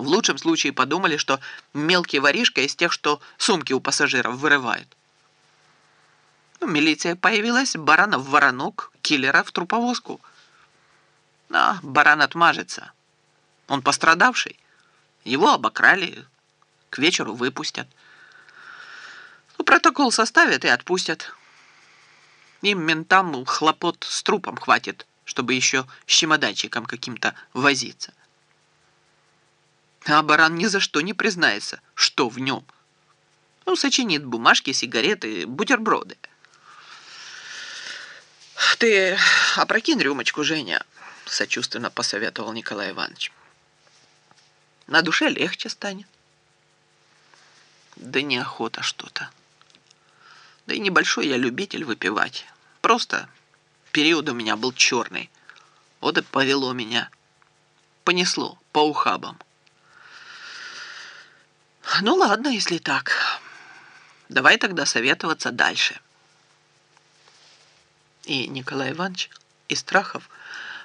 В лучшем случае подумали, что мелкий воришка из тех, что сумки у пассажиров вырывают. Ну, милиция появилась, баранов воронок, киллера в труповозку. А баран отмажется. Он пострадавший. Его обокрали, к вечеру выпустят. Ну, протокол составят и отпустят. Им, ментам, хлопот с трупом хватит, чтобы еще с чемоданчиком каким-то возиться. А баран ни за что не признается, что в нем. Ну, сочинит бумажки, сигареты, бутерброды. «Ты опрокинь рюмочку, Женя», — сочувственно посоветовал Николай Иванович. «На душе легче станет». «Да неохота что-то. Да и небольшой я любитель выпивать. Просто период у меня был черный. Вот и повело меня. Понесло по ухабам». «Ну ладно, если так. Давай тогда советоваться дальше». И Николай Иванович, и Страхов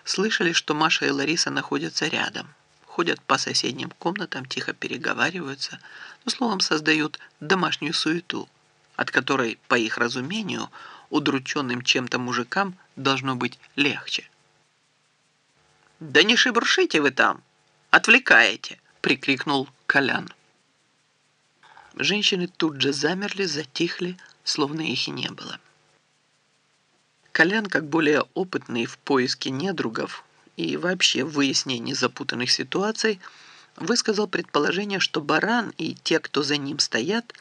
слышали, что Маша и Лариса находятся рядом, ходят по соседним комнатам, тихо переговариваются, ну, словом, создают домашнюю суету, от которой, по их разумению, удрученным чем-то мужикам должно быть легче. «Да не шебуршите вы там! Отвлекаете!» — прикрикнул Колян. Женщины тут же замерли, затихли, словно их и не было. Колян, как более опытный в поиске недругов и вообще в выяснении запутанных ситуаций, высказал предположение, что баран и те, кто за ним стоят,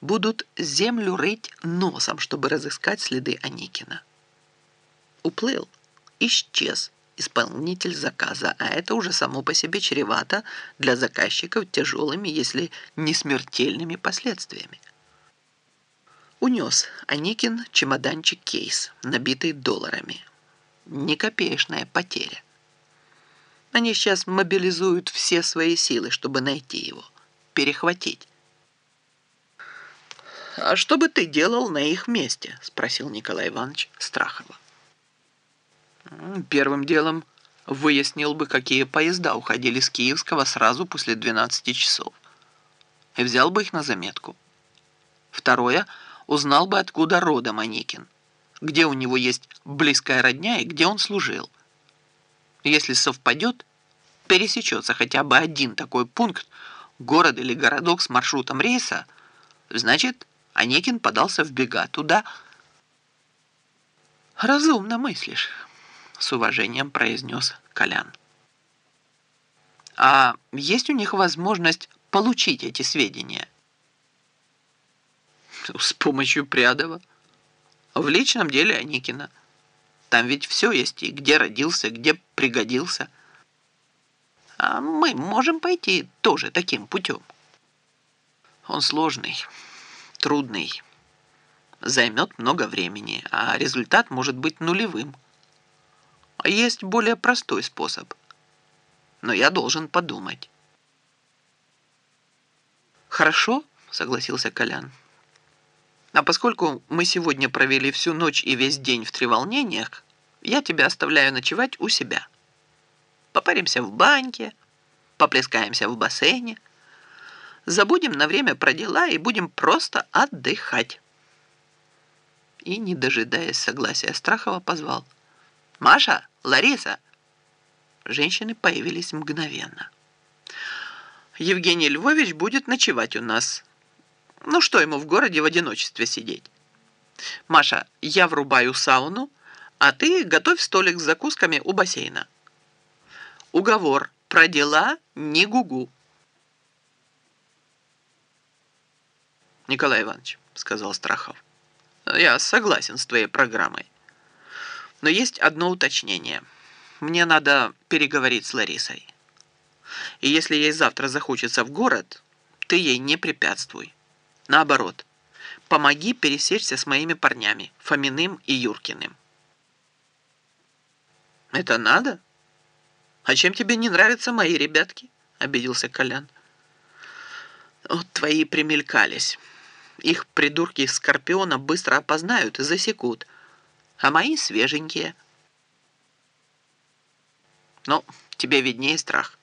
будут землю рыть носом, чтобы разыскать следы Аникина. Уплыл, исчез исполнитель заказа, а это уже само по себе чревато для заказчиков тяжелыми, если не смертельными последствиями. Унес Аникин чемоданчик-кейс, набитый долларами. Не копеечная потеря. Они сейчас мобилизуют все свои силы, чтобы найти его, перехватить. «А что бы ты делал на их месте?» – спросил Николай Иванович Страхова. Первым делом выяснил бы, какие поезда уходили с Киевского сразу после 12 часов. И взял бы их на заметку. Второе – узнал бы, откуда родом Аникин, где у него есть близкая родня и где он служил. Если совпадет, пересечется хотя бы один такой пункт, город или городок с маршрутом рейса, значит, Аникин подался в бега туда. «Разумно мыслишь», — с уважением произнес Колян. «А есть у них возможность получить эти сведения?» С помощью Прядова. В личном деле Аникина. Там ведь все есть, и где родился, где пригодился. А мы можем пойти тоже таким путем. Он сложный, трудный, займет много времени, а результат может быть нулевым. Есть более простой способ, но я должен подумать. «Хорошо», — согласился Колян. А поскольку мы сегодня провели всю ночь и весь день в треволнениях, я тебя оставляю ночевать у себя. Попаримся в баньке, поплескаемся в бассейне, забудем на время про дела и будем просто отдыхать. И, не дожидаясь согласия Страхова, позвал. «Маша! Лариса!» Женщины появились мгновенно. «Евгений Львович будет ночевать у нас», ну что ему в городе в одиночестве сидеть? Маша, я врубаю сауну, а ты готовь столик с закусками у бассейна. Уговор. Про дела не гугу. Николай Иванович, сказал Страхов, я согласен с твоей программой. Но есть одно уточнение. Мне надо переговорить с Ларисой. И если ей завтра захочется в город, ты ей не препятствуй. Наоборот, помоги пересечься с моими парнями, Фоминым и Юркиным. Это надо? А чем тебе не нравятся мои ребятки? Обиделся Колян. Вот твои примелькались. Их придурки из Скорпиона быстро опознают и засекут. А мои свеженькие. Ну, тебе виднее страх.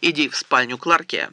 Иди в спальню Кларке